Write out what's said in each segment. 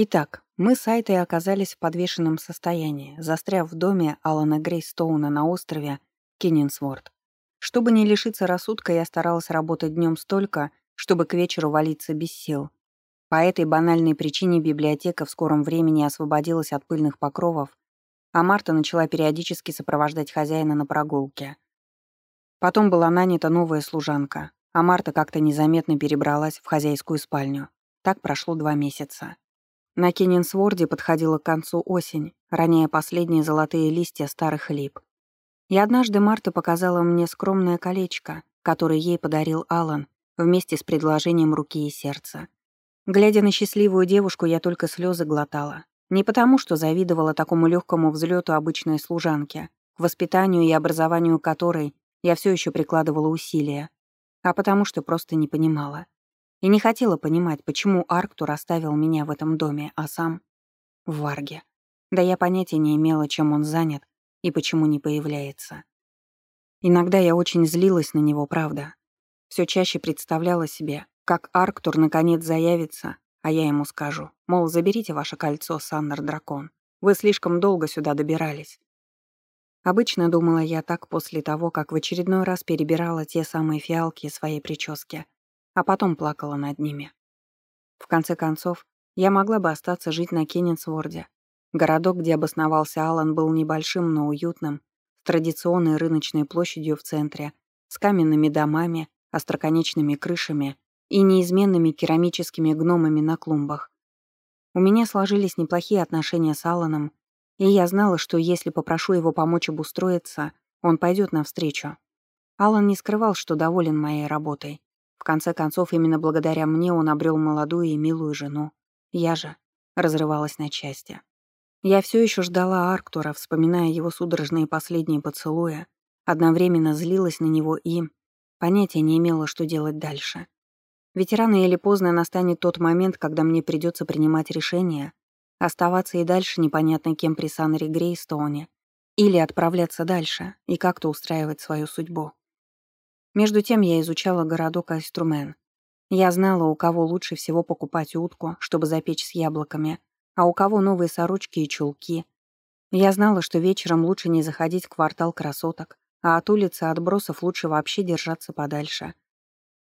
Итак, мы с Айтой оказались в подвешенном состоянии, застряв в доме Алана Грейстоуна на острове Кеннинсворт. Чтобы не лишиться рассудка, я старалась работать днем столько, чтобы к вечеру валиться без сил. По этой банальной причине библиотека в скором времени освободилась от пыльных покровов, а Марта начала периодически сопровождать хозяина на прогулке. Потом была нанята новая служанка, а Марта как-то незаметно перебралась в хозяйскую спальню. Так прошло два месяца. На Кеннинсворде подходила к концу осень, роняя последние золотые листья старых лип. И однажды Марта показала мне скромное колечко, которое ей подарил Алан вместе с предложением руки и сердца. Глядя на счастливую девушку, я только слезы глотала. Не потому, что завидовала такому легкому взлету обычной служанки, к воспитанию и образованию которой я все еще прикладывала усилия, а потому что просто не понимала. И не хотела понимать, почему Арктур оставил меня в этом доме, а сам — в Варге. Да я понятия не имела, чем он занят и почему не появляется. Иногда я очень злилась на него, правда. Все чаще представляла себе, как Арктур наконец заявится, а я ему скажу, мол, заберите ваше кольцо, Саннер-дракон. Вы слишком долго сюда добирались. Обычно думала я так после того, как в очередной раз перебирала те самые фиалки своей прически — а потом плакала над ними. В конце концов, я могла бы остаться жить на Кеннинсворде. Городок, где обосновался Алан, был небольшим, но уютным, с традиционной рыночной площадью в центре, с каменными домами, остроконечными крышами и неизменными керамическими гномами на клумбах. У меня сложились неплохие отношения с Аланом, и я знала, что если попрошу его помочь обустроиться, он пойдет навстречу. Алан не скрывал, что доволен моей работой. Конце концов, именно благодаря мне он обрел молодую и милую жену. Я же разрывалась на части. Я все еще ждала Арктура, вспоминая его судорожные последние поцелуи, одновременно злилась на него и понятия не имела, что делать дальше. Ведь рано или поздно настанет тот момент, когда мне придется принимать решение, оставаться и дальше непонятно кем при Саннере Грейстоуне или отправляться дальше и как-то устраивать свою судьбу. Между тем я изучала городок Айструмен. Я знала, у кого лучше всего покупать утку, чтобы запечь с яблоками, а у кого новые сорочки и чулки. Я знала, что вечером лучше не заходить в квартал красоток, а от улицы отбросов лучше вообще держаться подальше.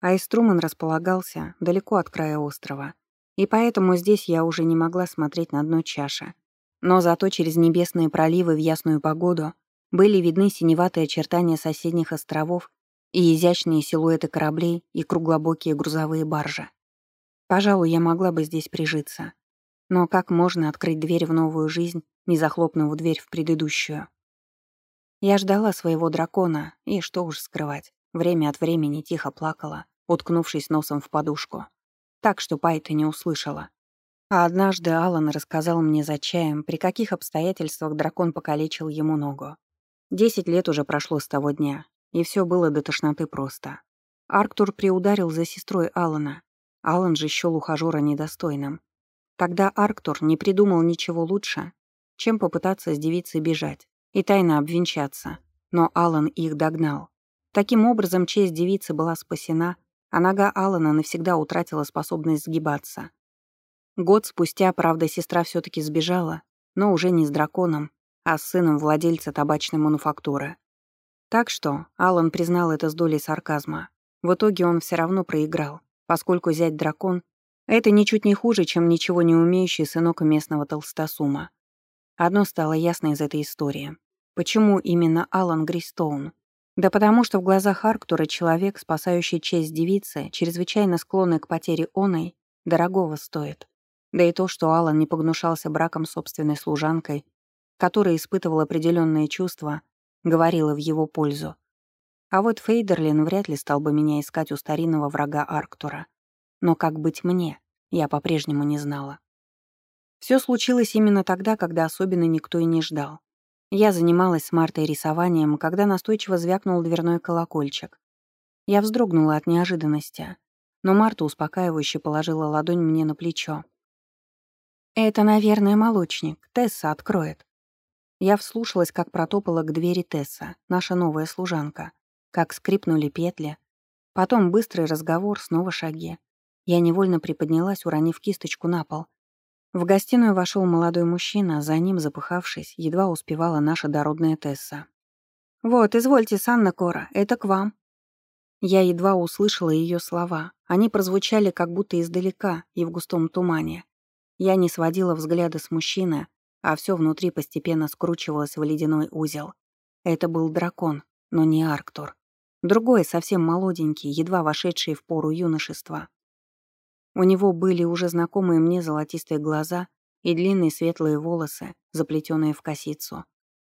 Айструман располагался далеко от края острова, и поэтому здесь я уже не могла смотреть на дно чаши. Но зато через небесные проливы в ясную погоду были видны синеватые очертания соседних островов и изящные силуэты кораблей и круглобокие грузовые баржи. Пожалуй, я могла бы здесь прижиться. Но как можно открыть дверь в новую жизнь, не захлопнув дверь в предыдущую? Я ждала своего дракона, и что уж скрывать, время от времени тихо плакала, уткнувшись носом в подушку. Так, что Пайта не услышала. А однажды Алан рассказал мне за чаем, при каких обстоятельствах дракон покалечил ему ногу. Десять лет уже прошло с того дня, и все было до тошноты просто. Арктур приударил за сестрой Алана. Алан же счёл ухажёра недостойным. Тогда Арктур не придумал ничего лучше, чем попытаться с девицей бежать и тайно обвенчаться, но Алан их догнал. Таким образом, честь девицы была спасена, а нога Алана навсегда утратила способность сгибаться. Год спустя, правда, сестра все таки сбежала, но уже не с драконом, а с сыном владельца табачной мануфактуры. Так что Алан признал это с долей сарказма. В итоге он все равно проиграл, поскольку зять дракон — это ничуть не хуже, чем ничего не умеющий сынок местного толстосума. Одно стало ясно из этой истории. Почему именно Алан Гристоун? Да потому что в глазах Арктура человек, спасающий честь девицы, чрезвычайно склонный к потере оной, дорогого стоит. Да и то, что Алан не погнушался браком собственной служанкой, которая испытывала определенные чувства, говорила в его пользу. А вот Фейдерлин вряд ли стал бы меня искать у старинного врага Арктура. Но как быть мне, я по-прежнему не знала. Все случилось именно тогда, когда особенно никто и не ждал. Я занималась с Мартой рисованием, когда настойчиво звякнул дверной колокольчик. Я вздрогнула от неожиданности, но Марта успокаивающе положила ладонь мне на плечо. «Это, наверное, молочник. Тесса откроет». Я вслушалась, как протопала к двери Тесса, наша новая служанка, как скрипнули петли. Потом быстрый разговор, снова шаги. Я невольно приподнялась, уронив кисточку на пол. В гостиную вошел молодой мужчина, за ним, запыхавшись, едва успевала наша дородная Тесса. «Вот, извольте, Санна Кора, это к вам». Я едва услышала ее слова. Они прозвучали как будто издалека и в густом тумане. Я не сводила взгляда с мужчины, а все внутри постепенно скручивалось в ледяной узел. Это был дракон, но не Арктур. Другой, совсем молоденький, едва вошедший в пору юношества. У него были уже знакомые мне золотистые глаза и длинные светлые волосы, заплетенные в косицу.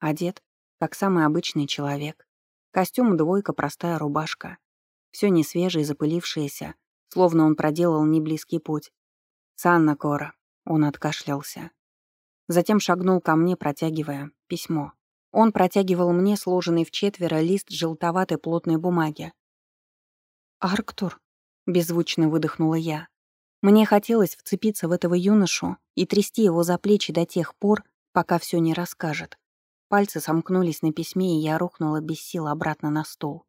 Одет, как самый обычный человек. Костюм двойка, простая рубашка. Все не свежее, запылившееся, словно он проделал неблизкий путь. «Санна Кора», — он откашлялся. Затем шагнул ко мне, протягивая письмо. Он протягивал мне сложенный в четверо лист желтоватой плотной бумаги. «Арктур», — беззвучно выдохнула я. Мне хотелось вцепиться в этого юношу и трясти его за плечи до тех пор, пока все не расскажет. Пальцы сомкнулись на письме, и я рухнула без сил обратно на стол.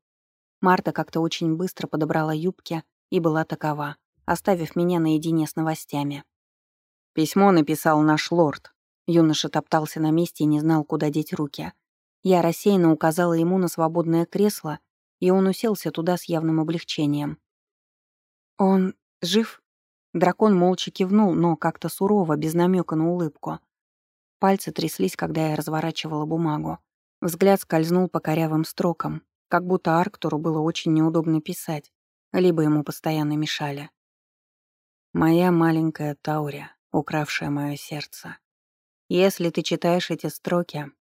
Марта как-то очень быстро подобрала юбки и была такова, оставив меня наедине с новостями. «Письмо написал наш лорд». Юноша топтался на месте и не знал, куда деть руки. Я рассеянно указала ему на свободное кресло, и он уселся туда с явным облегчением. «Он жив?» Дракон молча кивнул, но как-то сурово, без намека на улыбку. Пальцы тряслись, когда я разворачивала бумагу. Взгляд скользнул по корявым строкам, как будто Арктуру было очень неудобно писать, либо ему постоянно мешали. «Моя маленькая Тауря, укравшая мое сердце. Если ты читаешь эти строки,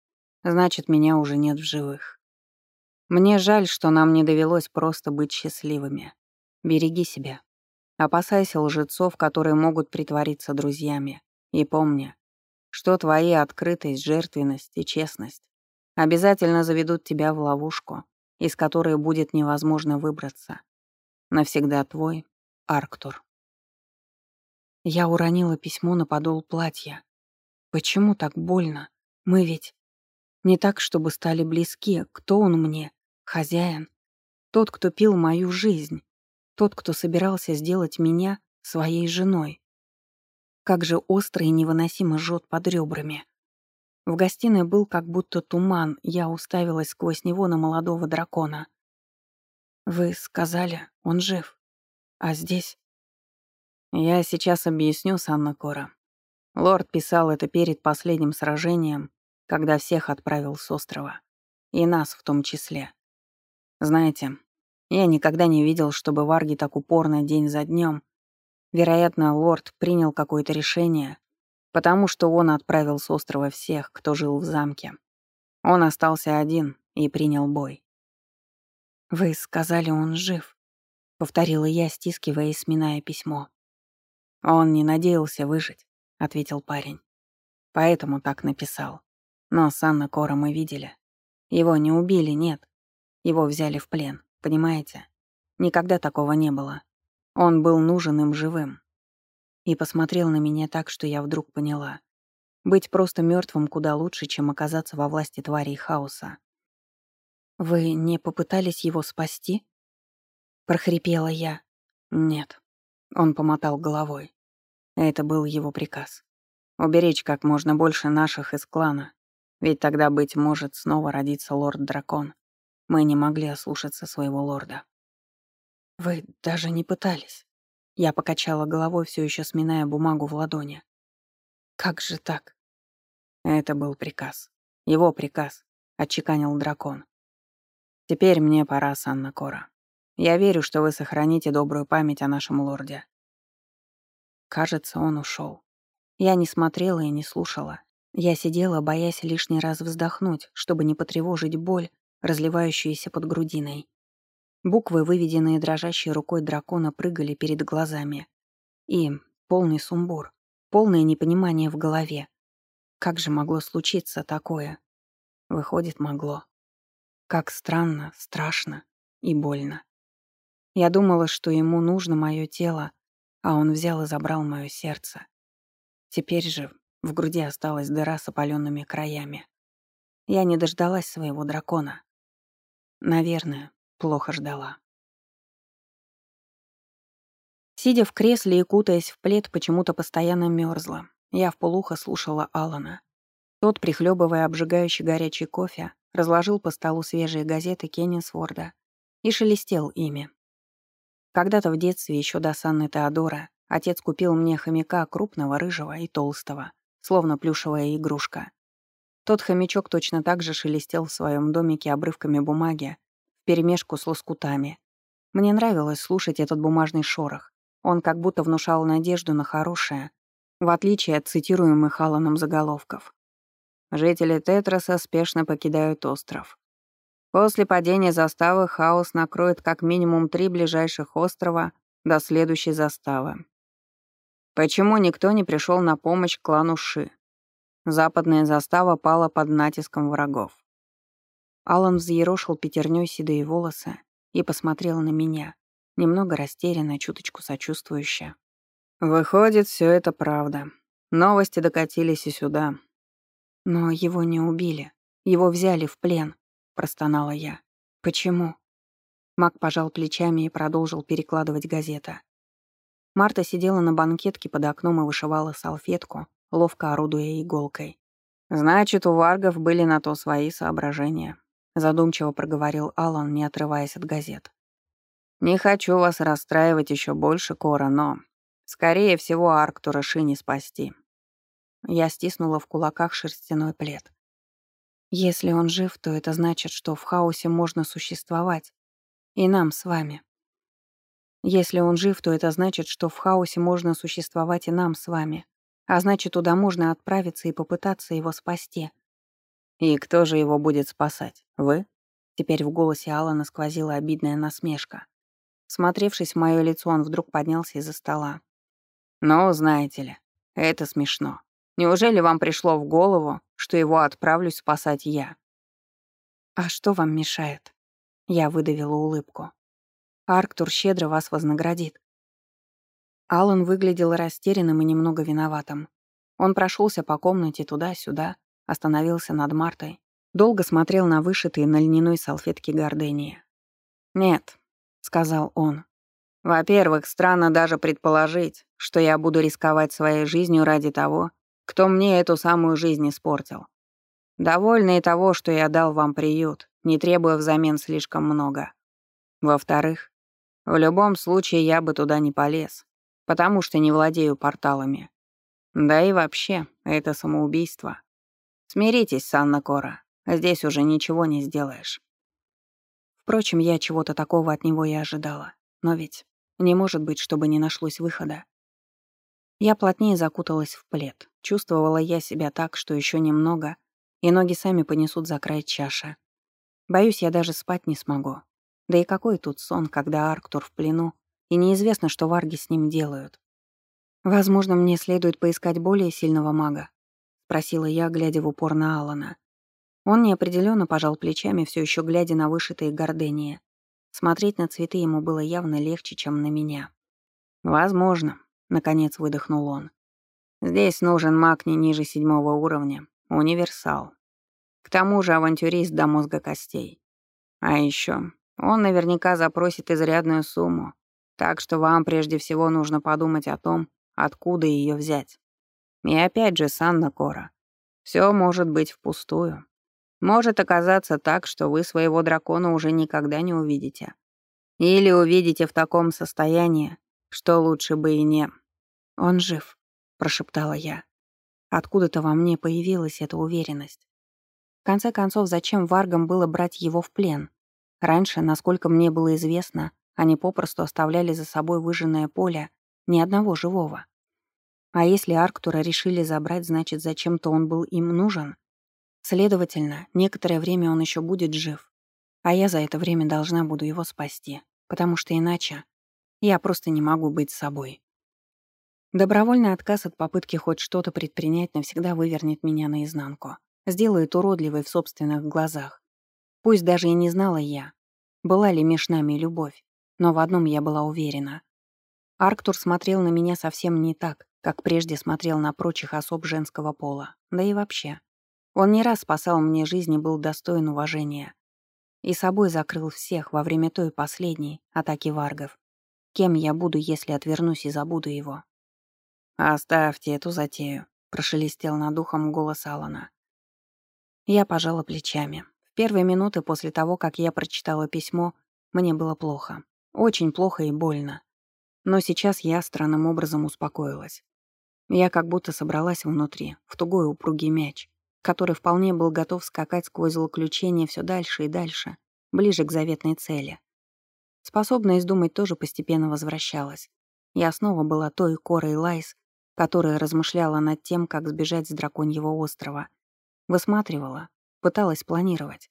значит, меня уже нет в живых. Мне жаль, что нам не довелось просто быть счастливыми. Береги себя. Опасайся лжецов, которые могут притвориться друзьями. И помни, что твои открытость, жертвенность и честность обязательно заведут тебя в ловушку, из которой будет невозможно выбраться. Навсегда твой Арктур. Я уронила письмо на подол платья. Почему так больно? Мы ведь не так, чтобы стали близки. Кто он мне? Хозяин? Тот, кто пил мою жизнь. Тот, кто собирался сделать меня своей женой. Как же остро и невыносимо жжет под ребрами. В гостиной был как будто туман, я уставилась сквозь него на молодого дракона. «Вы сказали, он жив. А здесь...» «Я сейчас объясню, Санна Кора. Лорд писал это перед последним сражением, когда всех отправил с острова. И нас в том числе. Знаете, я никогда не видел, чтобы варги так упорно день за днем. Вероятно, лорд принял какое-то решение, потому что он отправил с острова всех, кто жил в замке. Он остался один и принял бой. «Вы сказали, он жив», — повторила я, стискивая и сминая письмо. «Он не надеялся выжить», — ответил парень. «Поэтому так написал. Но с Анна Кора мы видели. Его не убили, нет. Его взяли в плен. Понимаете? Никогда такого не было. Он был нужен им живым. И посмотрел на меня так, что я вдруг поняла. Быть просто мертвым куда лучше, чем оказаться во власти тварей хаоса. «Вы не попытались его спасти?» прохрипела я. «Нет». Он помотал головой. Это был его приказ. Уберечь как можно больше наших из клана, ведь тогда, быть может, снова родится лорд-дракон, мы не могли ослушаться своего лорда. «Вы даже не пытались». Я покачала головой, все еще сминая бумагу в ладони. «Как же так?» Это был приказ. Его приказ, — отчеканил дракон. «Теперь мне пора, Санна Кора. Я верю, что вы сохраните добрую память о нашем лорде». Кажется, он ушел. Я не смотрела и не слушала. Я сидела, боясь лишний раз вздохнуть, чтобы не потревожить боль, разливающуюся под грудиной. Буквы, выведенные дрожащей рукой дракона, прыгали перед глазами. И полный сумбур, полное непонимание в голове. Как же могло случиться такое? Выходит, могло. Как странно, страшно и больно. Я думала, что ему нужно мое тело, а он взял и забрал мое сердце. Теперь же в груди осталась дыра с опаленными краями. Я не дождалась своего дракона. Наверное, плохо ждала. Сидя в кресле и кутаясь в плед, почему-то постоянно мерзла. Я вполуха слушала Алана. Тот, прихлебывая обжигающий горячий кофе, разложил по столу свежие газеты Кеннисворда и шелестел ими. Когда-то в детстве, еще до Санны Теодора, отец купил мне хомяка крупного, рыжего и толстого, словно плюшевая игрушка. Тот хомячок точно так же шелестел в своем домике обрывками бумаги, вперемешку с лоскутами. Мне нравилось слушать этот бумажный шорох. Он как будто внушал надежду на хорошее, в отличие от цитируемых Алланом заголовков. Жители Тетраса спешно покидают остров. После падения заставы хаос накроет как минимум три ближайших острова до следующей заставы. Почему никто не пришел на помощь клану Ши? Западная застава пала под натиском врагов. Алан взъерошил пятернёй седые волосы и посмотрел на меня, немного растерянно, чуточку сочувствующе. «Выходит, все это правда. Новости докатились и сюда». «Но его не убили. Его взяли в плен», — простонала я. «Почему?» Мак пожал плечами и продолжил перекладывать газета. Марта сидела на банкетке под окном и вышивала салфетку, ловко орудуя иголкой. «Значит, у варгов были на то свои соображения», — задумчиво проговорил Алан, не отрываясь от газет. «Не хочу вас расстраивать еще больше, Кора, но, скорее всего, Арктура Ши не спасти». Я стиснула в кулаках шерстяной плед. «Если он жив, то это значит, что в хаосе можно существовать. И нам с вами. Если он жив, то это значит, что в хаосе можно существовать и нам с вами. А значит, туда можно отправиться и попытаться его спасти. «И кто же его будет спасать? Вы?» Теперь в голосе Алана сквозила обидная насмешка. Смотревшись в моё лицо, он вдруг поднялся из-за стола. «Ну, знаете ли, это смешно. Неужели вам пришло в голову, что его отправлюсь спасать я?» «А что вам мешает?» Я выдавила улыбку. «Арктур щедро вас вознаградит. Алан выглядел растерянным и немного виноватым. Он прошелся по комнате туда-сюда, остановился над Мартой, долго смотрел на вышитые на льняной салфетке гордения. «Нет», — сказал он. «Во-первых, странно даже предположить, что я буду рисковать своей жизнью ради того, кто мне эту самую жизнь испортил. Довольны и того, что я дал вам приют, не требуя взамен слишком много. Во-вторых, в любом случае я бы туда не полез, потому что не владею порталами. Да и вообще, это самоубийство. Смиритесь, Санна Кора, здесь уже ничего не сделаешь. Впрочем, я чего-то такого от него и ожидала. Но ведь не может быть, чтобы не нашлось выхода. Я плотнее закуталась в плед. Чувствовала я себя так, что еще немного, и ноги сами понесут за край чаши. Боюсь, я даже спать не смогу. Да и какой тут сон, когда Арктур в плену, и неизвестно, что варги с ним делают. «Возможно, мне следует поискать более сильного мага», — спросила я, глядя в упор на Алана. Он неопределенно пожал плечами, все еще глядя на вышитые гордения. Смотреть на цветы ему было явно легче, чем на меня. «Возможно», — наконец выдохнул он. «Здесь нужен маг не ниже седьмого уровня, универсал. К тому же авантюрист до мозга костей. А еще он наверняка запросит изрядную сумму, так что вам прежде всего нужно подумать о том, откуда ее взять. И опять же, Санна Кора, все может быть впустую. Может оказаться так, что вы своего дракона уже никогда не увидите. Или увидите в таком состоянии, что лучше бы и не... «Он жив», — прошептала я. Откуда-то во мне появилась эта уверенность. В конце концов, зачем варгам было брать его в плен? Раньше, насколько мне было известно, они попросту оставляли за собой выжженное поле, ни одного живого. А если Арктура решили забрать, значит, зачем-то он был им нужен? Следовательно, некоторое время он еще будет жив. А я за это время должна буду его спасти, потому что иначе я просто не могу быть собой. Добровольный отказ от попытки хоть что-то предпринять навсегда вывернет меня наизнанку, сделает уродливой в собственных глазах. Пусть даже и не знала я, была ли меж нами любовь, но в одном я была уверена. Арктур смотрел на меня совсем не так, как прежде смотрел на прочих особ женского пола. Да и вообще. Он не раз спасал мне жизнь и был достоин уважения. И собой закрыл всех во время той последней атаки варгов. Кем я буду, если отвернусь и забуду его? «Оставьте эту затею», — прошелестел над ухом голос Алана. Я пожала плечами. В первые минуты после того, как я прочитала письмо, мне было плохо. Очень плохо и больно. Но сейчас я странным образом успокоилась. Я как будто собралась внутри, в тугой упругий мяч, который вполне был готов скакать сквозь злоключения все дальше и дальше, ближе к заветной цели. Способность думать тоже постепенно возвращалась. Я снова была той Корой Лайс, которая размышляла над тем, как сбежать с драконьего острова. Высматривала, пыталась планировать.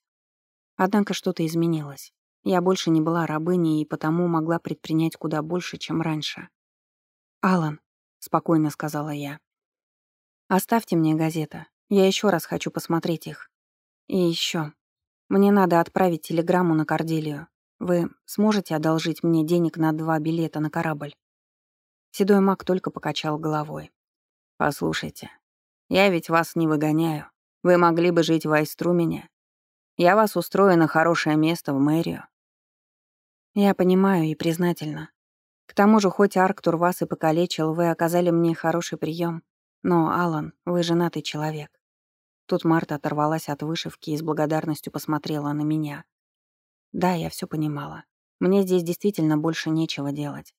Однако что-то изменилось. Я больше не была рабыней и потому могла предпринять куда больше, чем раньше. «Алан», — спокойно сказала я, — «оставьте мне газеты. Я еще раз хочу посмотреть их. И еще. Мне надо отправить телеграмму на Корделию. Вы сможете одолжить мне денег на два билета на корабль?» Седой маг только покачал головой. «Послушайте, я ведь вас не выгоняю. Вы могли бы жить в Айструмене. Я вас устрою на хорошее место в мэрию». «Я понимаю и признательна. К тому же, хоть Арктур вас и покалечил, вы оказали мне хороший прием. Но, Алан, вы женатый человек». Тут Марта оторвалась от вышивки и с благодарностью посмотрела на меня. Да, я все понимала. Мне здесь действительно больше нечего делать.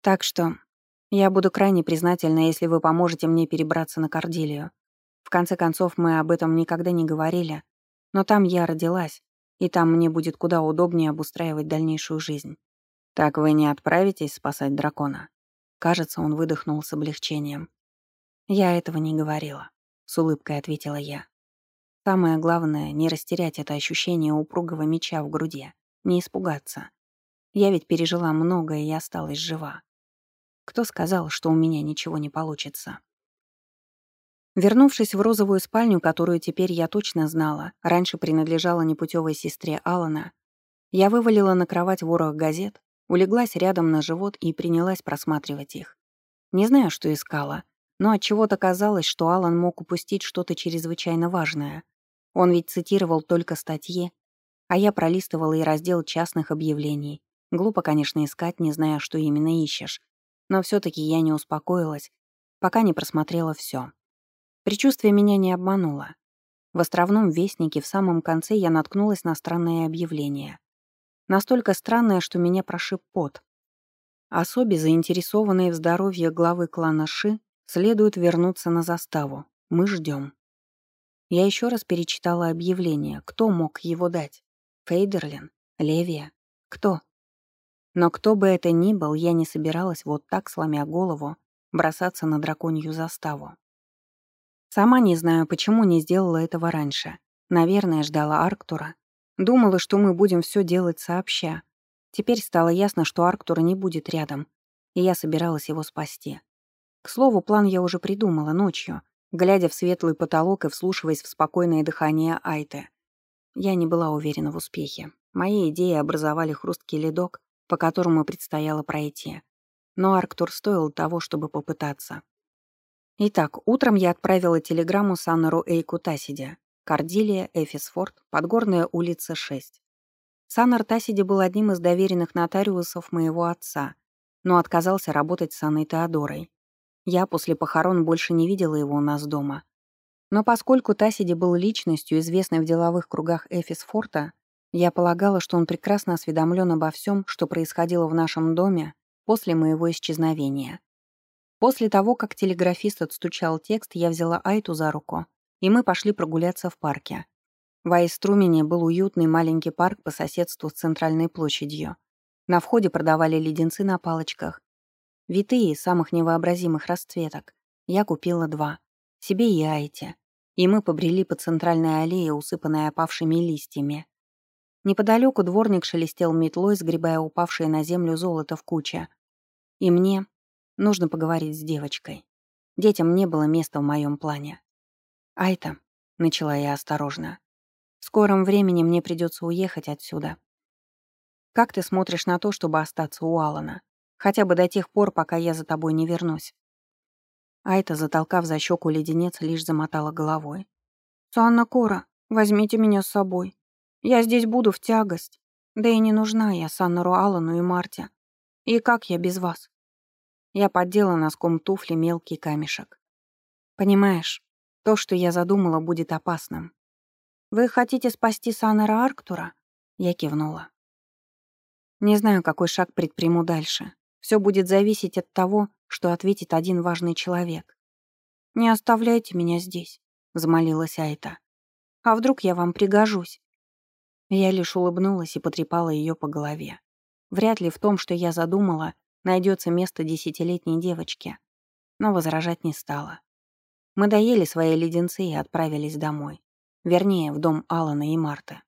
Так что я буду крайне признательна, если вы поможете мне перебраться на Кордилию. В конце концов, мы об этом никогда не говорили, но там я родилась, и там мне будет куда удобнее обустраивать дальнейшую жизнь. Так вы не отправитесь спасать дракона? Кажется, он выдохнул с облегчением. Я этого не говорила, с улыбкой ответила я. Самое главное — не растерять это ощущение упругого меча в груди, не испугаться. Я ведь пережила многое и осталась жива. Кто сказал, что у меня ничего не получится? Вернувшись в розовую спальню, которую теперь я точно знала, раньше принадлежала непутевой сестре Алана, я вывалила на кровать ворох газет, улеглась рядом на живот и принялась просматривать их. Не знаю, что искала, но от чего то казалось, что Алан мог упустить что-то чрезвычайно важное. Он ведь цитировал только статьи, а я пролистывала и раздел частных объявлений. Глупо, конечно, искать, не зная, что именно ищешь. Но все таки я не успокоилась, пока не просмотрела все. Причувствие меня не обмануло. В островном вестнике в самом конце я наткнулась на странное объявление. Настолько странное, что меня прошиб пот. Особе, заинтересованные в здоровье главы клана Ши, следует вернуться на заставу. Мы ждем. Я еще раз перечитала объявление. Кто мог его дать? Фейдерлин? Левия? Кто? Но кто бы это ни был, я не собиралась вот так, сломя голову, бросаться на драконью заставу. Сама не знаю, почему не сделала этого раньше. Наверное, ждала Арктура. Думала, что мы будем все делать сообща. Теперь стало ясно, что Арктура не будет рядом, и я собиралась его спасти. К слову, план я уже придумала ночью — глядя в светлый потолок и вслушиваясь в спокойное дыхание Айты. Я не была уверена в успехе. Мои идеи образовали хрусткий ледок, по которому предстояло пройти. Но Арктур стоил того, чтобы попытаться. Итак, утром я отправила телеграмму Саннеру Эйку Тасиде, Кордилия, Эфисфорд, Подгорная улица, 6. Саннер Тасиди был одним из доверенных нотариусов моего отца, но отказался работать с Анной Теодорой, я после похорон больше не видела его у нас дома. Но поскольку Тасиди был личностью, известной в деловых кругах Эфисфорта, я полагала, что он прекрасно осведомлен обо всем, что происходило в нашем доме после моего исчезновения. После того, как телеграфист отстучал текст, я взяла Айту за руку, и мы пошли прогуляться в парке. В Айструмене был уютный маленький парк по соседству с центральной площадью. На входе продавали леденцы на палочках, Витые самых невообразимых расцветок. Я купила два. Себе и Айте. И мы побрели по центральной аллее, усыпанной опавшими листьями. Неподалеку дворник шелестел метлой, сгребая упавшее на землю золото в куче. И мне нужно поговорить с девочкой. Детям не было места в моем плане. «Айта», — начала я осторожно, — «в скором времени мне придется уехать отсюда. Как ты смотришь на то, чтобы остаться у Алана? Хотя бы до тех пор, пока я за тобой не вернусь. Айта, затолкав за щеку леденец, лишь замотала головой. «Санна Кора, возьмите меня с собой. Я здесь буду в тягость. Да и не нужна я Саннару Аллану и Марте. И как я без вас?» Я поддела носком туфли мелкий камешек. Понимаешь, то, что я задумала, будет опасным. Вы хотите спасти Саннера Арктура? Я кивнула. Не знаю, какой шаг предприму дальше. Все будет зависеть от того, что ответит один важный человек. «Не оставляйте меня здесь», — взмолилась Айта. «А вдруг я вам пригожусь?» Я лишь улыбнулась и потрепала ее по голове. Вряд ли в том, что я задумала, найдется место десятилетней девочке. Но возражать не стала. Мы доели свои леденцы и отправились домой. Вернее, в дом Алана и Марты.